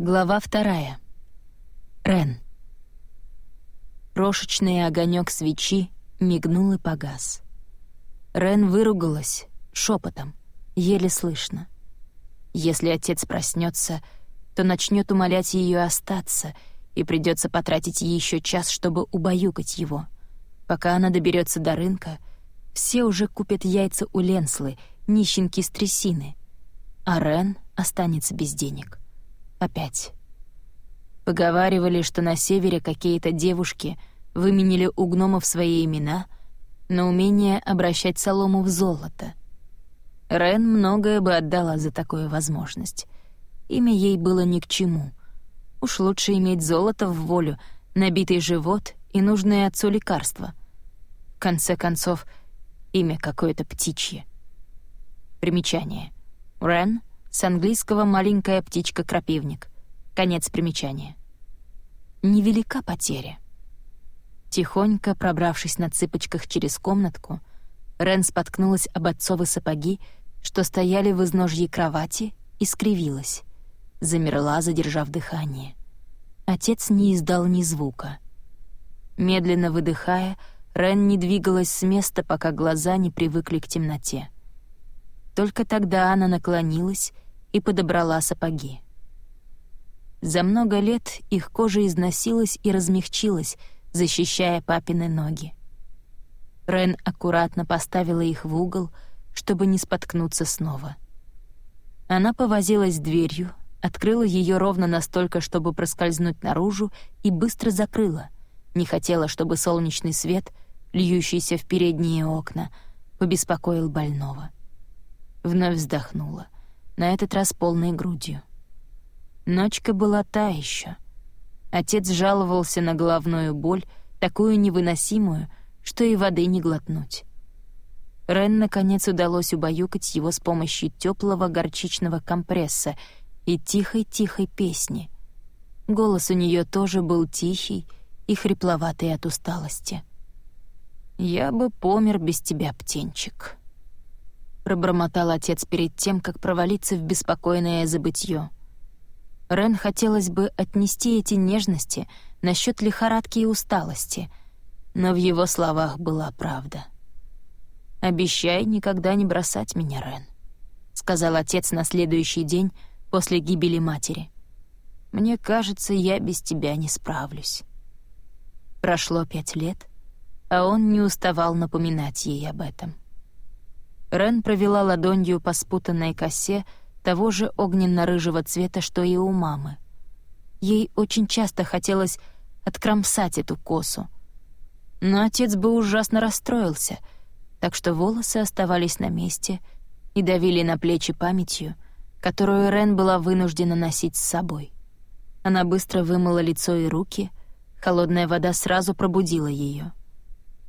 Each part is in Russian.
Глава вторая. Рен. Крошечный огонек свечи мигнул и погас. Рен выругалась шепотом, еле слышно. Если отец проснется, то начнет умолять ее остаться, и придется потратить еще час, чтобы убаюкать его. Пока она доберется до рынка, все уже купят яйца у Ленслы, нищенки с трясины, а Рен останется без денег. Опять. Поговаривали, что на севере какие-то девушки выменили у гномов свои имена на умение обращать солому в золото. Рен многое бы отдала за такую возможность. Имя ей было ни к чему. Уж лучше иметь золото в волю, набитый живот и нужное отцу лекарства. В конце концов, имя какое-то птичье. Примечание. Рен с английского «маленькая птичка-крапивник». Конец примечания. Невелика потеря. Тихонько пробравшись на цыпочках через комнатку, Рен споткнулась об отцовы сапоги, что стояли в изножье кровати, и скривилась. Замерла, задержав дыхание. Отец не издал ни звука. Медленно выдыхая, Рен не двигалась с места, пока глаза не привыкли к темноте. Только тогда она наклонилась и подобрала сапоги. За много лет их кожа износилась и размягчилась, защищая папины ноги. Рен аккуратно поставила их в угол, чтобы не споткнуться снова. Она повозилась дверью, открыла ее ровно настолько, чтобы проскользнуть наружу, и быстро закрыла. Не хотела, чтобы солнечный свет, льющийся в передние окна, побеспокоил больного. Вновь вздохнула, на этот раз полной грудью. Ночка была та еще. Отец жаловался на головную боль, такую невыносимую, что и воды не глотнуть. Рен, наконец, удалось убаюкать его с помощью теплого горчичного компресса и тихой-тихой песни. Голос у нее тоже был тихий и хрипловатый от усталости. «Я бы помер без тебя, птенчик», — пробормотал отец перед тем, как провалиться в беспокойное забытье. Рен хотелось бы отнести эти нежности насчет лихорадки и усталости, но в его словах была правда. «Обещай никогда не бросать меня, Рен», — сказал отец на следующий день после гибели матери. «Мне кажется, я без тебя не справлюсь». Прошло пять лет, а он не уставал напоминать ей об этом. Рен провела ладонью по спутанной косе, того же огненно-рыжего цвета, что и у мамы. Ей очень часто хотелось откромсать эту косу. Но отец бы ужасно расстроился, так что волосы оставались на месте и давили на плечи памятью, которую Рен была вынуждена носить с собой. Она быстро вымыла лицо и руки, холодная вода сразу пробудила ее.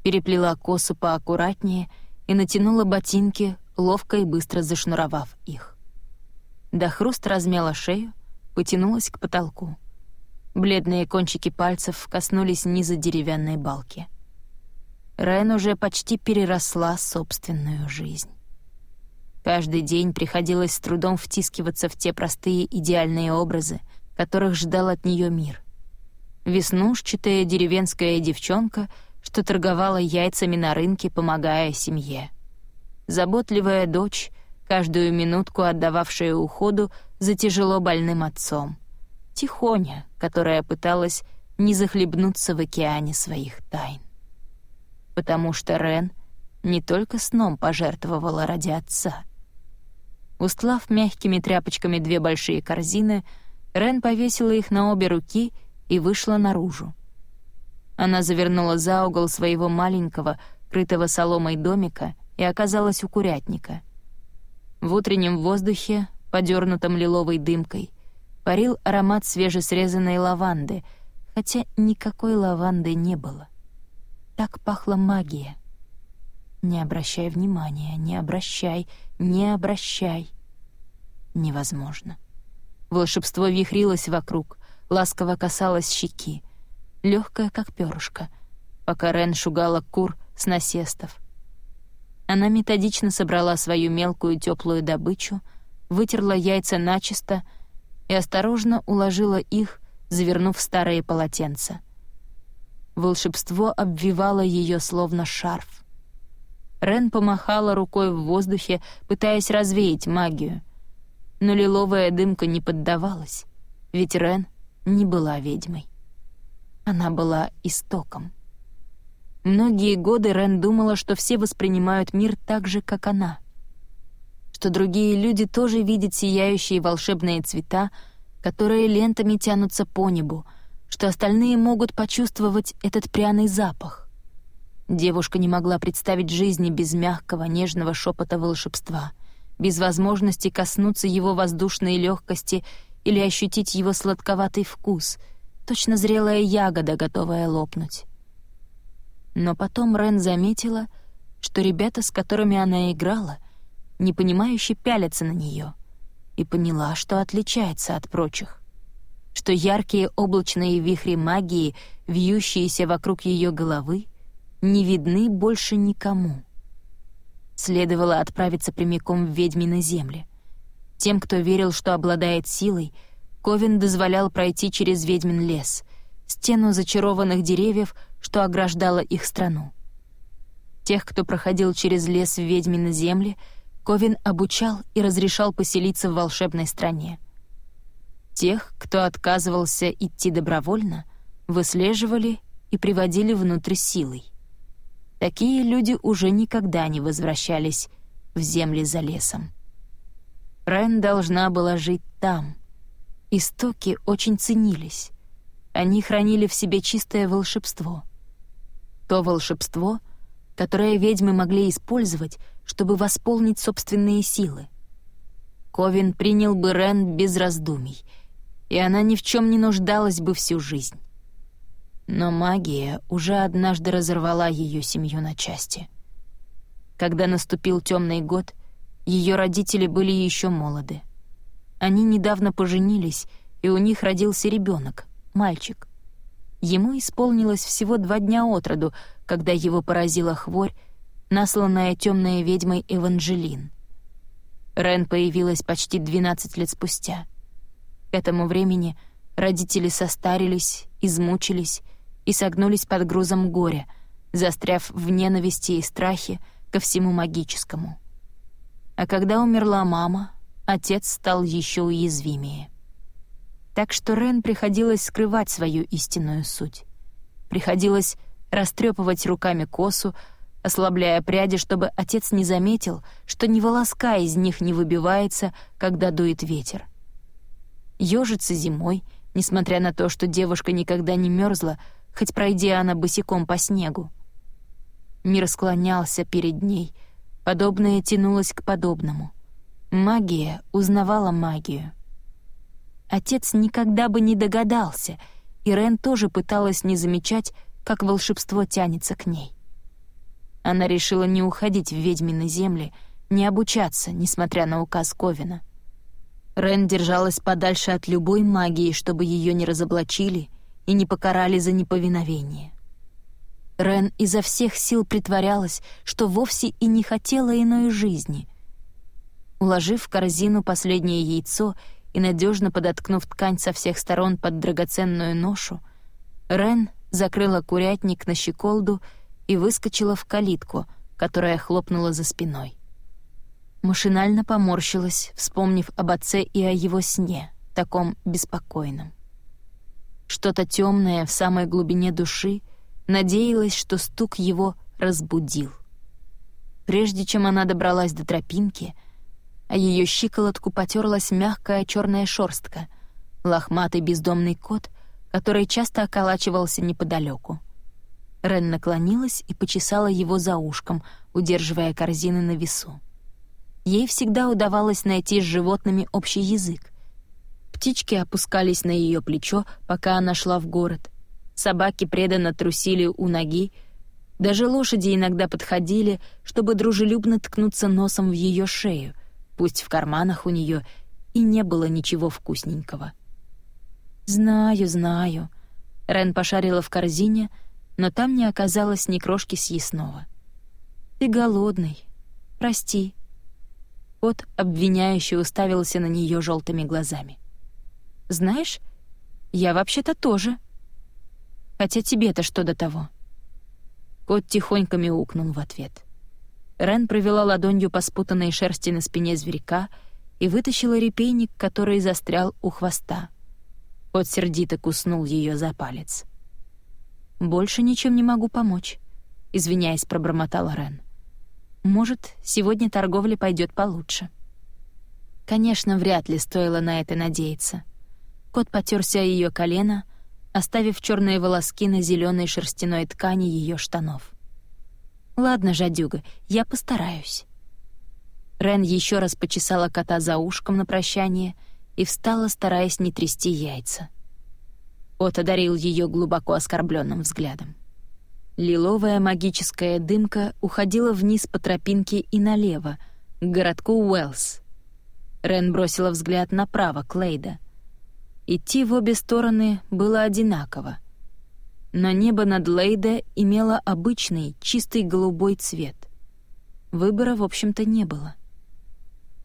Переплела косу поаккуратнее и натянула ботинки, ловко и быстро зашнуровав их. До хруста размяла шею, потянулась к потолку. Бледные кончики пальцев коснулись низа деревянной балки. Рен уже почти переросла собственную жизнь. Каждый день приходилось с трудом втискиваться в те простые идеальные образы, которых ждал от нее мир. Веснушчатая деревенская девчонка, что торговала яйцами на рынке, помогая семье. Заботливая дочь, каждую минутку отдававшая уходу за тяжело больным отцом. Тихоня, которая пыталась не захлебнуться в океане своих тайн. Потому что Рен не только сном пожертвовала ради отца. Устлав мягкими тряпочками две большие корзины, Рен повесила их на обе руки и вышла наружу. Она завернула за угол своего маленького, крытого соломой домика и оказалась у курятника — в утреннем воздухе, подернутом лиловой дымкой, парил аромат свежесрезанной лаванды, хотя никакой лаванды не было. Так пахла магия. Не обращай внимания, не обращай, не обращай. Невозможно. Волшебство вихрилось вокруг, ласково касалось щеки, легкое, как перышко, пока Рен шугала кур с насестов — она методично собрала свою мелкую теплую добычу, вытерла яйца начисто, и осторожно уложила их, завернув в старые полотенца. Волшебство обвивало ее словно шарф. Рен помахала рукой в воздухе, пытаясь развеять магию. Но лиловая дымка не поддавалась, ведь Рен не была ведьмой. Она была истоком. Многие годы Рен думала, что все воспринимают мир так же, как она. Что другие люди тоже видят сияющие волшебные цвета, которые лентами тянутся по небу, что остальные могут почувствовать этот пряный запах. Девушка не могла представить жизни без мягкого, нежного шепота волшебства, без возможности коснуться его воздушной легкости или ощутить его сладковатый вкус, точно зрелая ягода, готовая лопнуть. Но потом Рен заметила, что ребята, с которыми она играла, непонимающе пялятся на нее, и поняла, что отличается от прочих, что яркие облачные вихри магии, вьющиеся вокруг ее головы, не видны больше никому. Следовало отправиться прямиком в ведьмины земли. Тем, кто верил, что обладает силой, Ковен дозволял пройти через ведьмин лес, стену зачарованных деревьев, что ограждала их страну. Тех, кто проходил через лес в ведьмины земли, Ковен обучал и разрешал поселиться в волшебной стране. Тех, кто отказывался идти добровольно, выслеживали и приводили внутрь силой. Такие люди уже никогда не возвращались в земли за лесом. Рен должна была жить там. Истоки очень ценились. Они хранили в себе чистое волшебство. То волшебство, которое ведьмы могли использовать, чтобы восполнить собственные силы. Ковин принял бы Рен без раздумий, и она ни в чем не нуждалась бы всю жизнь. Но магия уже однажды разорвала ее семью на части. Когда наступил темный год, ее родители были еще молоды. Они недавно поженились, и у них родился ребенок, мальчик. Ему исполнилось всего два дня от роду, когда его поразила хворь, насланная темной ведьмой Эванжелин. Рен появилась почти 12 лет спустя. К этому времени родители состарились, измучились и согнулись под грузом горя, застряв в ненависти и страхе ко всему магическому. А когда умерла мама, отец стал еще уязвимее. Так что Рен приходилось скрывать свою истинную суть. Приходилось растрепывать руками косу, ослабляя пряди, чтобы отец не заметил, что ни волоска из них не выбивается, когда дует ветер. Ёжиться зимой, несмотря на то, что девушка никогда не мерзла, хоть пройдя она босиком по снегу. Мир склонялся перед ней, подобное тянулось к подобному. Магия узнавала магию. Отец никогда бы не догадался, и Рен тоже пыталась не замечать, как волшебство тянется к ней. Она решила не уходить в ведьмины земли, не обучаться, несмотря на указ Ковина. Рен держалась подальше от любой магии, чтобы ее не разоблачили и не покарали за неповиновение. Рен изо всех сил притворялась, что вовсе и не хотела иной жизни. Уложив в корзину последнее яйцо и надежно подоткнув ткань со всех сторон под драгоценную ношу, Рен закрыла курятник на щеколду и выскочила в калитку, которая хлопнула за спиной. Машинально поморщилась, вспомнив об отце и о его сне, таком беспокойном. Что-то темное в самой глубине души надеялась, что стук его разбудил. Прежде чем она добралась до тропинки, а ее щиколотку потерлась мягкая черная шорстка, лохматый бездомный кот, который часто околачивался неподалеку. Рен наклонилась и почесала его за ушком, удерживая корзины на весу. Ей всегда удавалось найти с животными общий язык, Птички опускались на ее плечо, пока она шла в город. Собаки преданно трусили у ноги. Даже лошади иногда подходили, чтобы дружелюбно ткнуться носом в ее шею, пусть в карманах у нее и не было ничего вкусненького. «Знаю, знаю». Рен пошарила в корзине, но там не оказалось ни крошки съестного. «Ты голодный. Прости». Кот обвиняюще уставился на нее желтыми глазами. Знаешь, я вообще-то тоже. Хотя тебе-то что до того?» Кот тихонько мяукнул в ответ. Рен провела ладонью по спутанной шерсти на спине зверька и вытащила репейник, который застрял у хвоста. Кот сердито куснул ее за палец. «Больше ничем не могу помочь», — извиняясь, пробормотала Рен. «Может, сегодня торговля пойдет получше». Конечно, вряд ли стоило на это надеяться. Кот потерся ее колено, оставив черные волоски на зеленой шерстяной ткани ее штанов. «Ладно, жадюга, я постараюсь». Рен еще раз почесала кота за ушком на прощание и встала, стараясь не трясти яйца. Кот одарил ее глубоко оскорбленным взглядом. Лиловая магическая дымка уходила вниз по тропинке и налево, к городку Уэллс. Рен бросила взгляд направо, к Лейда. Идти в обе стороны было одинаково. Но небо над Лейда имело обычный, чистый голубой цвет. Выбора, в общем-то, не было.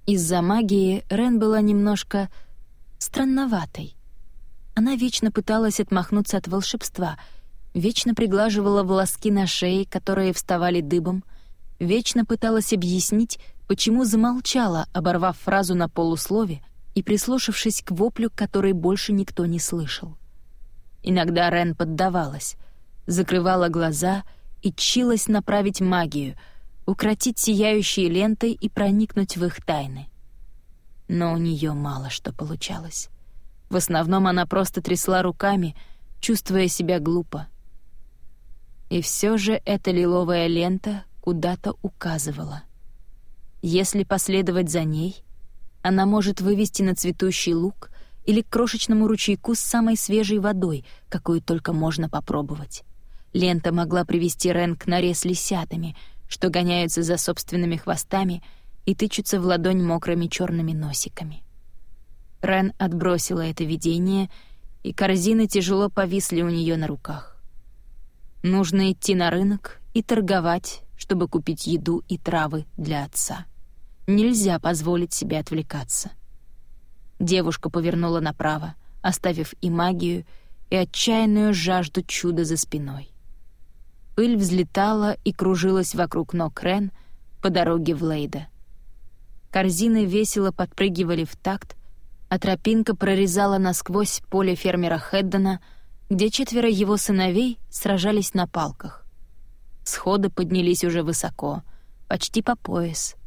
Из-за магии Рен была немножко странноватой. Она вечно пыталась отмахнуться от волшебства, вечно приглаживала волоски на шее, которые вставали дыбом, вечно пыталась объяснить, почему замолчала, оборвав фразу на полуслове и прислушавшись к воплю, который больше никто не слышал. Иногда Рен поддавалась, закрывала глаза и чилась направить магию, укротить сияющие ленты и проникнуть в их тайны. Но у нее мало что получалось. В основном она просто трясла руками, чувствуя себя глупо. И все же эта лиловая лента куда-то указывала — если последовать за ней, она может вывести на цветущий луг или к крошечному ручейку с самой свежей водой, какую только можно попробовать. Лента могла привести Рен к норе с лисятами, что гоняются за собственными хвостами и тычутся в ладонь мокрыми черными носиками. Рен отбросила это видение, и корзины тяжело повисли у нее на руках. Нужно идти на рынок и торговать, чтобы купить еду и травы для отца. Нельзя позволить себе отвлекаться. Девушка повернула направо, оставив и магию, и отчаянную жажду чуда за спиной. Пыль взлетала и кружилась вокруг ног Рен по дороге в Лейда. Корзины весело подпрыгивали в такт, а тропинка прорезала насквозь поле фермера Хеддена, где четверо его сыновей сражались на палках. Сходы поднялись уже высоко, почти по пояс —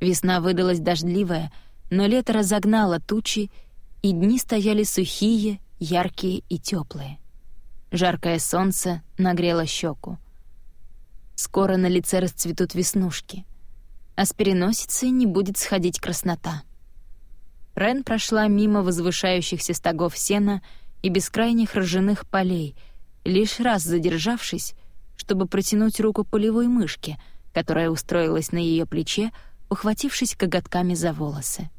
Весна выдалась дождливая, но лето разогнало тучи, и дни стояли сухие, яркие и теплые. Жаркое солнце нагрело щеку. Скоро на лице расцветут веснушки, а с переносицей не будет сходить краснота. Рен прошла мимо возвышающихся стогов сена и бескрайних ржаных полей, лишь раз задержавшись, чтобы протянуть руку полевой мышке, которая устроилась на ее плече, ухватившись коготками за волосы.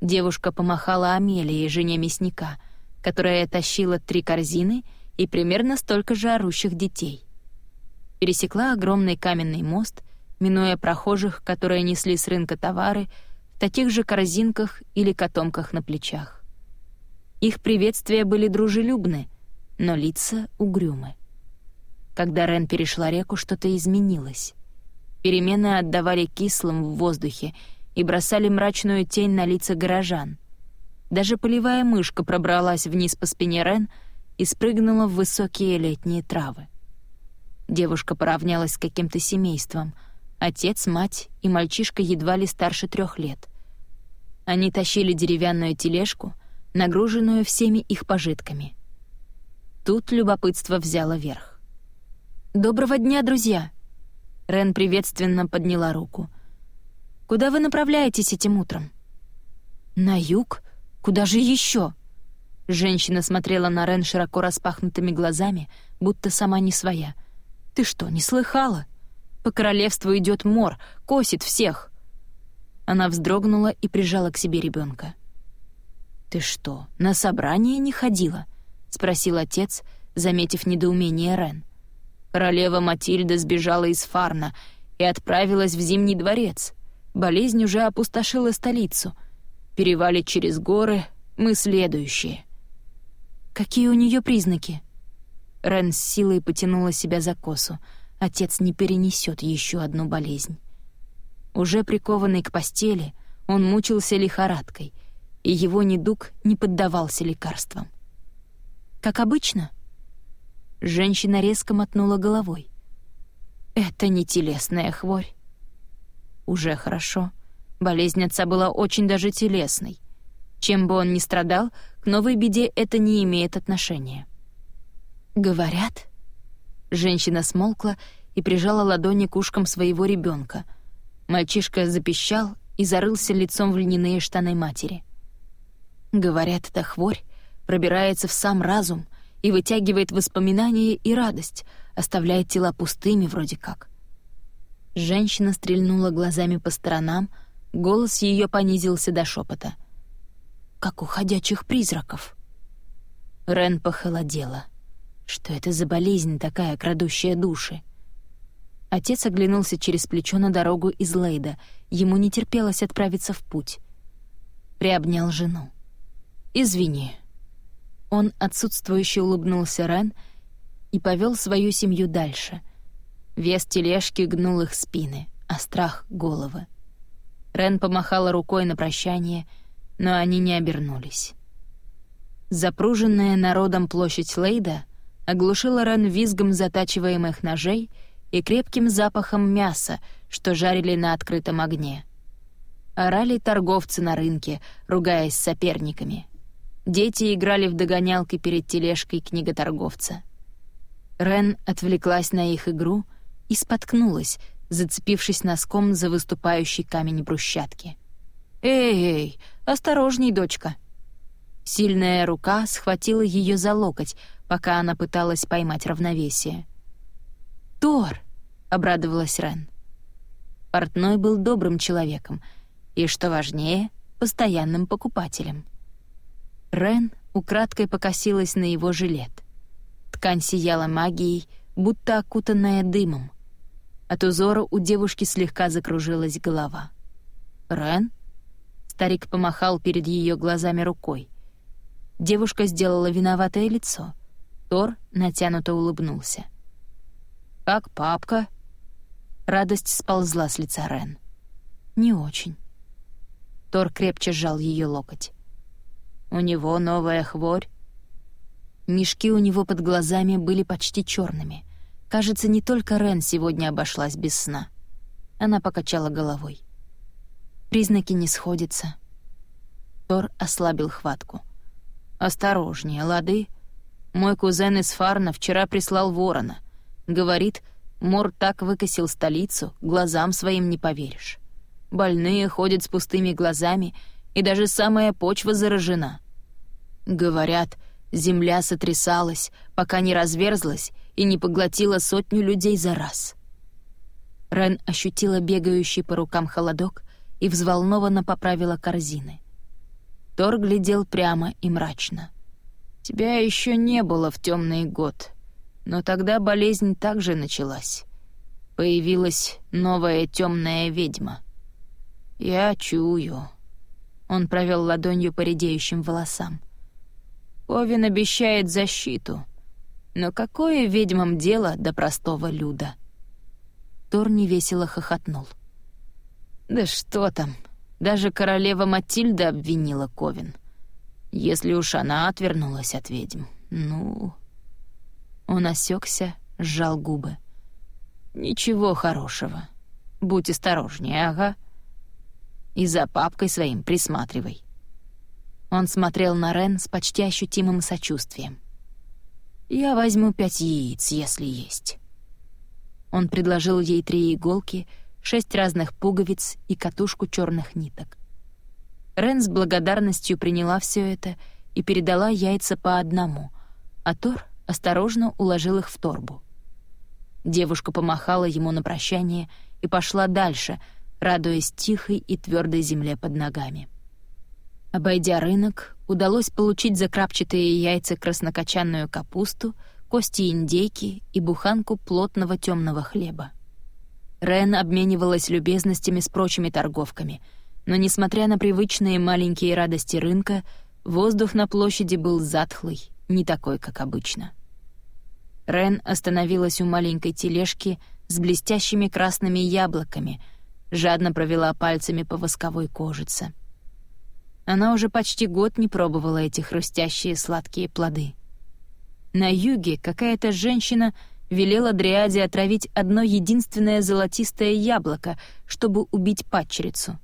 Девушка помахала Амелии, жене мясника, которая тащила три корзины и примерно столько же орущих детей. Пересекла огромный каменный мост, минуя прохожих, которые несли с рынка товары в таких же корзинках или котомках на плечах. Их приветствия были дружелюбны, но лица угрюмы. Когда Рен перешла реку, что-то изменилось. Перемены отдавали кислым в воздухе и бросали мрачную тень на лица горожан. Даже полевая мышка пробралась вниз по спине Рен и спрыгнула в высокие летние травы. Девушка поравнялась с каким-то семейством. Отец, мать и мальчишка едва ли старше трех лет. Они тащили деревянную тележку, нагруженную всеми их пожитками. Тут любопытство взяло верх. «Доброго дня, друзья!» Рен приветственно подняла руку. «Куда вы направляетесь этим утром?» «На юг? Куда же еще?» Женщина смотрела на Рен широко распахнутыми глазами, будто сама не своя. «Ты что, не слыхала? По королевству идет мор, косит всех!» Она вздрогнула и прижала к себе ребенка. «Ты что, на собрание не ходила?» — спросил отец, заметив недоумение Рен. Королева Матильда сбежала из Фарна и отправилась в Зимний дворец. Болезнь уже опустошила столицу. Перевалит через горы, Мы следующие». «Какие у нее признаки?» Рен с силой потянула себя за косу. Отец не перенесет еще одну болезнь. Уже прикованный к постели, он мучился лихорадкой, и его недуг не поддавался лекарствам. «Как обычно?» Женщина резко мотнула головой. «Это не телесная хворь». «Уже хорошо. Болезнь отца была очень даже телесной. Чем бы он ни страдал, к новой беде это не имеет отношения». «Говорят?» Женщина смолкла и прижала ладони к ушкам своего ребенка. Мальчишка запищал и зарылся лицом в льняные штаны матери. Говорят, эта хворь пробирается в сам разум и вытягивает воспоминания и радость, оставляет тела пустыми вроде как. Женщина стрельнула глазами по сторонам, голос ее понизился до шепота. «Как у ходячих призраков». Рен похолодела. Что это за болезнь такая, крадущая души? Отец оглянулся через плечо на дорогу из Лейда. Ему не терпелось отправиться в путь. Приобнял жену. «Извини». Он отсутствующе улыбнулся Рен и повел свою семью дальше. Вес тележки гнул их спины, а страх — головы. Рен помахала рукой на прощание, но они не обернулись. Запруженная народом площадь Лейда оглушила Рен визгом затачиваемых ножей и крепким запахом мяса, что жарили на открытом огне. Орали торговцы на рынке, ругаясь с соперниками. Дети играли в догонялки перед тележкой книготорговца. Рен отвлеклась на их игру и споткнулась, зацепившись носком за выступающий камень брусчатки. «Эй-эй, осторожней, дочка!» Сильная рука схватила ее за локоть, пока она пыталась поймать равновесие. «Тор!» — обрадовалась Рен. Портной был добрым человеком и, что важнее, постоянным покупателем. Рен украдкой покосилась на его жилет. Ткань сияла магией, будто окутанная дымом. От узора у девушки слегка закружилась голова. «Рен?» Старик помахал перед ее глазами рукой. Девушка сделала виноватое лицо — Тор натянуто улыбнулся. «Как папка?» Радость сползла с лица Рен. «Не очень». Тор крепче сжал ее локоть. «У него новая хворь?» Мешки у него под глазами были почти черными. Кажется, не только Рен сегодня обошлась без сна. Она покачала головой. Признаки не сходятся. Тор ослабил хватку. «Осторожнее, лады?» Мой кузен из Фарна вчера прислал ворона. Говорит, Мор так выкосил столицу, глазам своим не поверишь. Больные ходят с пустыми глазами, и даже самая почва заражена. Говорят, земля сотрясалась, пока не разверзлась и не поглотила сотню людей за раз. Рен ощутила бегающий по рукам холодок и взволнованно поправила корзины. Тор глядел прямо и мрачно — Тебя еще не было в темный год, но тогда болезнь также началась. Появилась новая темная ведьма. Я чую. Он провел ладонью по редеющим волосам. Ковин обещает защиту. Но какое ведьмам дело до простого люда? Тор невесело хохотнул. Да что там, даже королева Матильда обвинила Ковин. Если уж она отвернулась от ведьм, ну... Он осекся, сжал губы. «Ничего хорошего. Будь осторожнее, ага. И за папкой своим присматривай». Он смотрел на Рен с почти ощутимым сочувствием. «Я возьму пять яиц, если есть». Он предложил ей три иголки, шесть разных пуговиц и катушку черных ниток. Рен с благодарностью приняла все это и передала яйца по одному, а Тор осторожно уложил их в торбу. Девушка помахала ему на прощание и пошла дальше, радуясь тихой и твердой земле под ногами. Обойдя рынок, удалось получить за крапчатые яйца краснокочанную капусту, кости индейки и буханку плотного темного хлеба. Рен обменивалась любезностями с прочими торговками — но, несмотря на привычные маленькие радости рынка, воздух на площади был затхлый, не такой, как обычно. Рен остановилась у маленькой тележки с блестящими красными яблоками, жадно провела пальцами по восковой кожице. Она уже почти год не пробовала эти хрустящие сладкие плоды. На юге какая-то женщина велела Дриаде отравить одно единственное золотистое яблоко, чтобы убить падчерицу.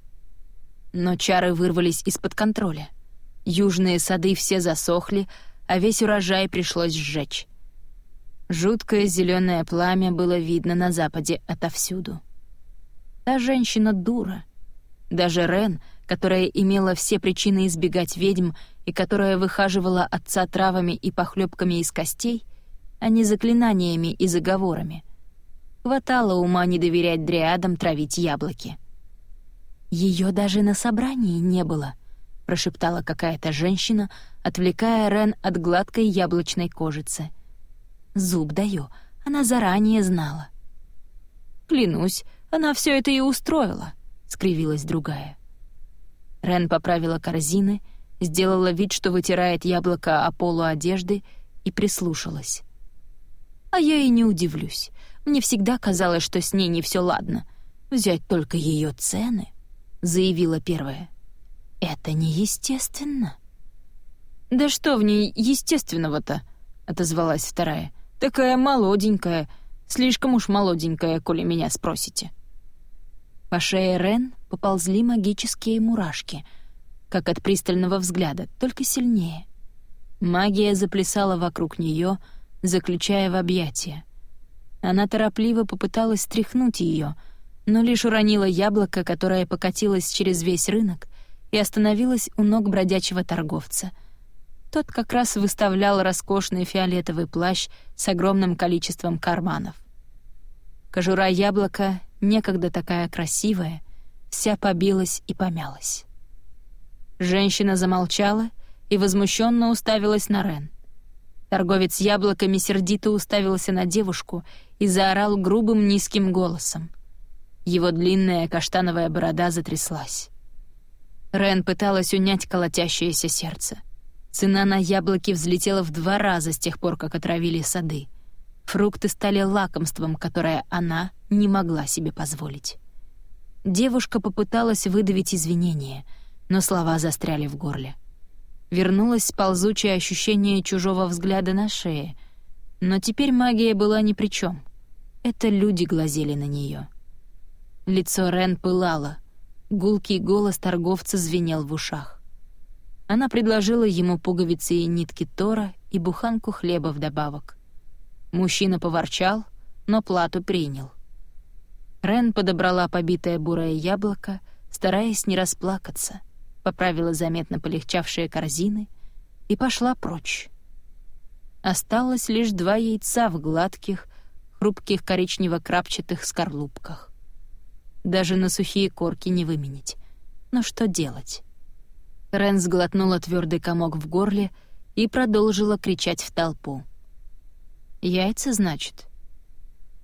Но чары вырвались из-под контроля. Южные сады все засохли, а весь урожай пришлось сжечь. Жуткое зеленое пламя было видно на западе отовсюду. Та женщина дура. Даже Рен, которая имела все причины избегать ведьм и которая выхаживала отца травами и похлебками из костей, а не заклинаниями и заговорами. Хватало ума не доверять дриадам травить яблоки. Ее даже на собрании не было —— прошептала какая-то женщина, отвлекая Рен от гладкой яблочной кожицы. «Зуб даю, она заранее знала». «Клянусь, она все это и устроила», — скривилась другая. Рен поправила корзины, сделала вид, что вытирает яблоко о полу одежды и прислушалась. «А я и не удивлюсь. Мне всегда казалось, что с ней не все ладно. Взять только ее цены», — заявила первая. Это неестественно. «Да что в ней естественного-то?» — отозвалась вторая. «Такая молоденькая, слишком уж молоденькая, коли меня спросите». По шее Рен поползли магические мурашки, как от пристального взгляда, только сильнее. Магия заплясала вокруг нее, заключая в объятия. Она торопливо попыталась стряхнуть ее, но лишь уронила яблоко, которое покатилось через весь рынок и остановилась у ног бродячего торговца. Тот как раз выставлял роскошный фиолетовый плащ с огромным количеством карманов. Кожура яблока, некогда такая красивая, вся побилась и помялась. Женщина замолчала и возмущенно уставилась на Рен. Торговец яблоками сердито уставился на девушку и заорал грубым низким голосом. Его длинная каштановая борода затряслась. Рен пыталась унять колотящееся сердце. Цена на яблоки взлетела в два раза с тех пор, как отравили сады. Фрукты стали лакомством, которое она не могла себе позволить. Девушка попыталась выдавить извинения, но слова застряли в горле. Вернулось ползучее ощущение чужого взгляда на шее, но теперь магия была ни при чем. Это люди глазели на нее. Лицо Рен пылало — Гулкий голос торговца звенел в ушах. Она предложила ему пуговицы и нитки Тора и буханку хлеба вдобавок. Мужчина поворчал, но плату принял. Рен подобрала побитое бурое яблоко, стараясь не расплакаться, поправила заметно полегчавшие корзины и пошла прочь. Осталось лишь два яйца в гладких, хрупких коричнево-крапчатых скорлупках даже на сухие корки не выменить. Но что делать? Рен сглотнула твердый комок в горле и продолжила кричать в толпу. «Яйца, значит?»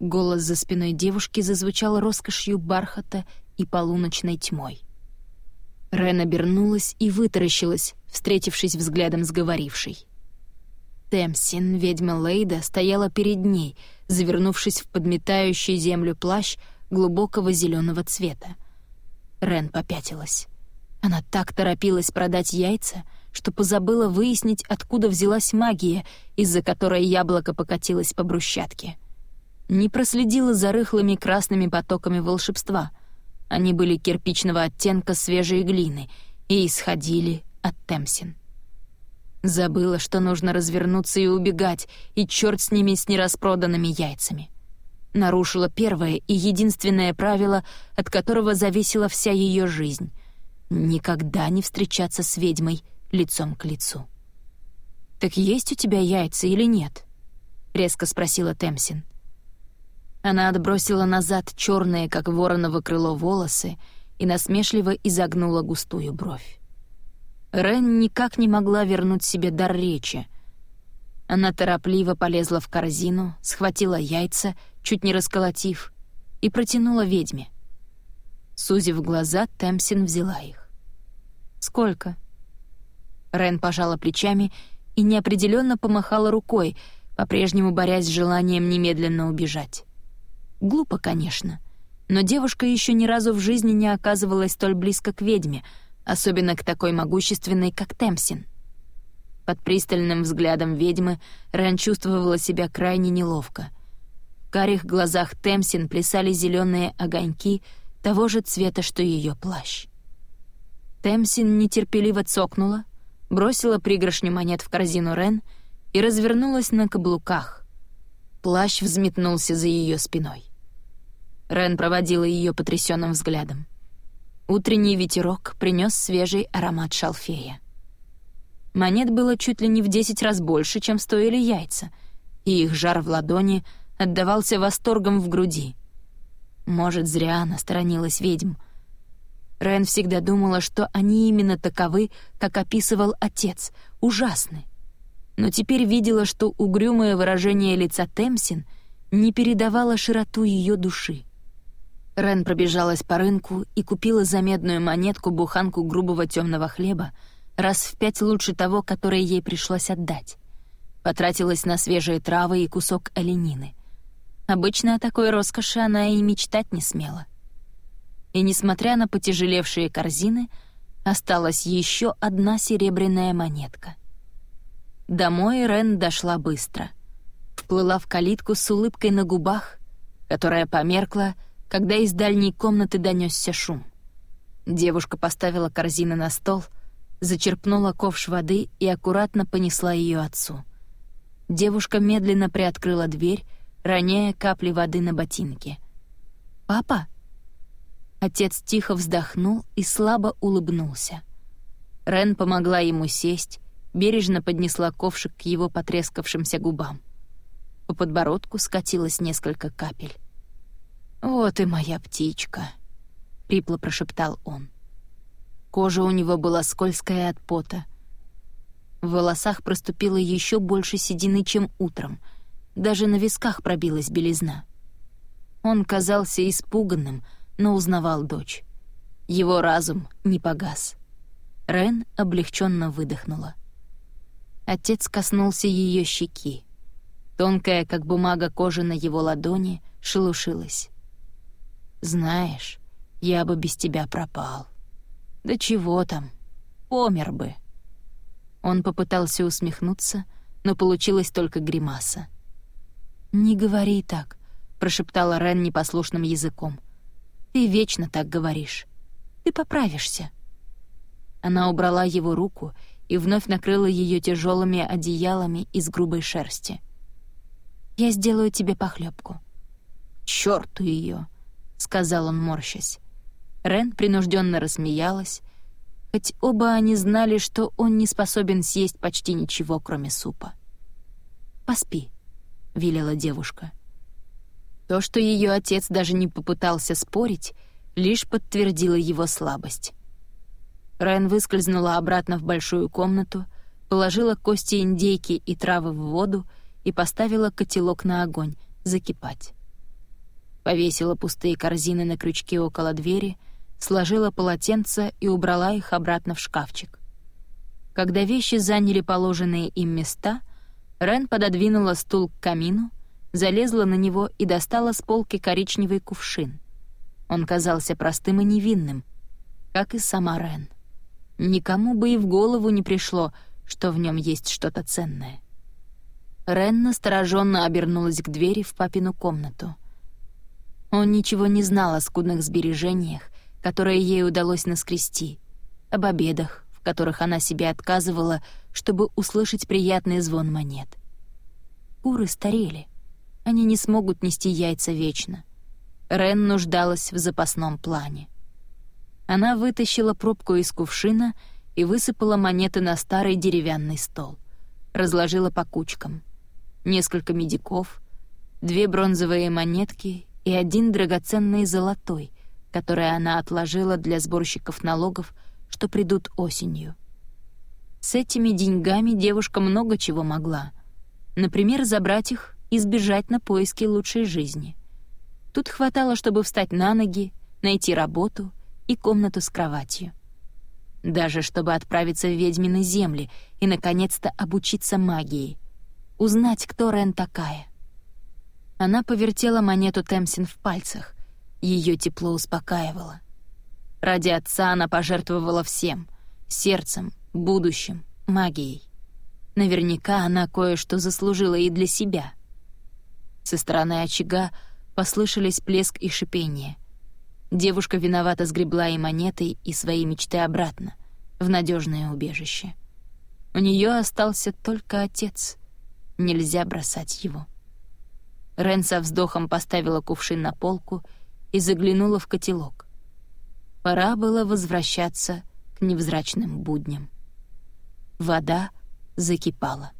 Голос за спиной девушки зазвучал роскошью бархата и полуночной тьмой. Рен обернулась и вытаращилась, встретившись взглядом с говорившей. Темсин, ведьма Лейда, стояла перед ней, завернувшись в подметающий землю плащ, глубокого зеленого цвета. Рен попятилась. Она так торопилась продать яйца, что позабыла выяснить, откуда взялась магия, из-за которой яблоко покатилось по брусчатке. Не проследила за рыхлыми красными потоками волшебства. Они были кирпичного оттенка свежей глины и исходили от Темсин. Забыла, что нужно развернуться и убегать, и черт с ними с нераспроданными яйцами нарушила первое и единственное правило, от которого зависела вся ее жизнь — никогда не встречаться с ведьмой лицом к лицу. «Так есть у тебя яйца или нет?» — резко спросила Темсин. Она отбросила назад черные, как вороново крыло, волосы и насмешливо изогнула густую бровь. Рен никак не могла вернуть себе дар речи. Она торопливо полезла в корзину, схватила яйца — чуть не расколотив, и протянула ведьме. Сузив глаза, Темсин взяла их. «Сколько?» Рен пожала плечами и неопределенно помахала рукой, по-прежнему борясь с желанием немедленно убежать. Глупо, конечно, но девушка еще ни разу в жизни не оказывалась столь близко к ведьме, особенно к такой могущественной, как Темсин. Под пристальным взглядом ведьмы Рен чувствовала себя крайне неловко. В карих глазах Темсин плясали зеленые огоньки того же цвета, что ее плащ. Темсин нетерпеливо цокнула, бросила пригоршню монет в корзину Рен и развернулась на каблуках. Плащ взметнулся за ее спиной. Рен проводила ее потрясенным взглядом. Утренний ветерок принес свежий аромат шалфея. Монет было чуть ли не в десять раз больше, чем стоили яйца, и их жар в ладони отдавался восторгом в груди. Может, зря она сторонилась ведьм. Рен всегда думала, что они именно таковы, как описывал отец, ужасны. Но теперь видела, что угрюмое выражение лица Темсин не передавало широту ее души. Рен пробежалась по рынку и купила за медную монетку буханку грубого темного хлеба, раз в пять лучше того, которое ей пришлось отдать. Потратилась на свежие травы и кусок оленины. Обычно о такой роскоши она и мечтать не смела. И несмотря на потяжелевшие корзины, осталась еще одна серебряная монетка. Домой Рен дошла быстро. Вплыла в калитку с улыбкой на губах, которая померкла, когда из дальней комнаты донесся шум. Девушка поставила корзины на стол — зачерпнула ковш воды и аккуратно понесла ее отцу. Девушка медленно приоткрыла дверь, роняя капли воды на ботинки. «Папа?» Отец тихо вздохнул и слабо улыбнулся. Рен помогла ему сесть, бережно поднесла ковшик к его потрескавшимся губам. По подбородку скатилось несколько капель. «Вот и моя птичка», — хрипло прошептал он. Кожа у него была скользкая от пота. В волосах проступило еще больше седины, чем утром. Даже на висках пробилась белизна. Он казался испуганным, но узнавал дочь. Его разум не погас. Рен облегченно выдохнула. Отец коснулся ее щеки. Тонкая, как бумага кожа на его ладони, шелушилась. «Знаешь, я бы без тебя пропал». Да чего там, помер бы. Он попытался усмехнуться, но получилась только гримаса. «Не говори так», — прошептала Рен непослушным языком. «Ты вечно так говоришь. Ты поправишься». Она убрала его руку и вновь накрыла ее тяжелыми одеялами из грубой шерсти. «Я сделаю тебе похлебку. «Чёрту ее, сказал он, морщась. Рен принужденно рассмеялась, хоть оба они знали, что он не способен съесть почти ничего, кроме супа. «Поспи», — велела девушка. То, что ее отец даже не попытался спорить, лишь подтвердило его слабость. Рен выскользнула обратно в большую комнату, положила кости индейки и травы в воду и поставила котелок на огонь закипать. Повесила пустые корзины на крючке около двери — сложила полотенца и убрала их обратно в шкафчик. Когда вещи заняли положенные им места, Рен пододвинула стул к камину, залезла на него и достала с полки коричневый кувшин. Он казался простым и невинным, как и сама Рен. Никому бы и в голову не пришло, что в нем есть что-то ценное. Рен настороженно обернулась к двери в папину комнату. Он ничего не знал о скудных сбережениях, которые ей удалось наскрести, об обедах, в которых она себе отказывала, чтобы услышать приятный звон монет. Куры старели. Они не смогут нести яйца вечно. Рен нуждалась в запасном плане. Она вытащила пробку из кувшина и высыпала монеты на старый деревянный стол. Разложила по кучкам. Несколько медиков, две бронзовые монетки и один драгоценный золотой — которые она отложила для сборщиков налогов, что придут осенью. С этими деньгами девушка много чего могла. Например, забрать их и сбежать на поиски лучшей жизни. Тут хватало, чтобы встать на ноги, найти работу и комнату с кроватью. Даже чтобы отправиться в ведьмины земли и, наконец-то, обучиться магии. Узнать, кто Рен такая. Она повертела монету Темсин в пальцах. Ее тепло успокаивало. Ради отца она пожертвовала всем — сердцем, будущим, магией. Наверняка она кое-что заслужила и для себя. Со стороны очага послышались плеск и шипение. Девушка виновато сгребла и монетой, и свои мечты обратно, в надежное убежище. У нее остался только отец. Нельзя бросать его. Рен со вздохом поставила кувшин на полку и заглянула в котелок. Пора было возвращаться к невзрачным будням. Вода закипала.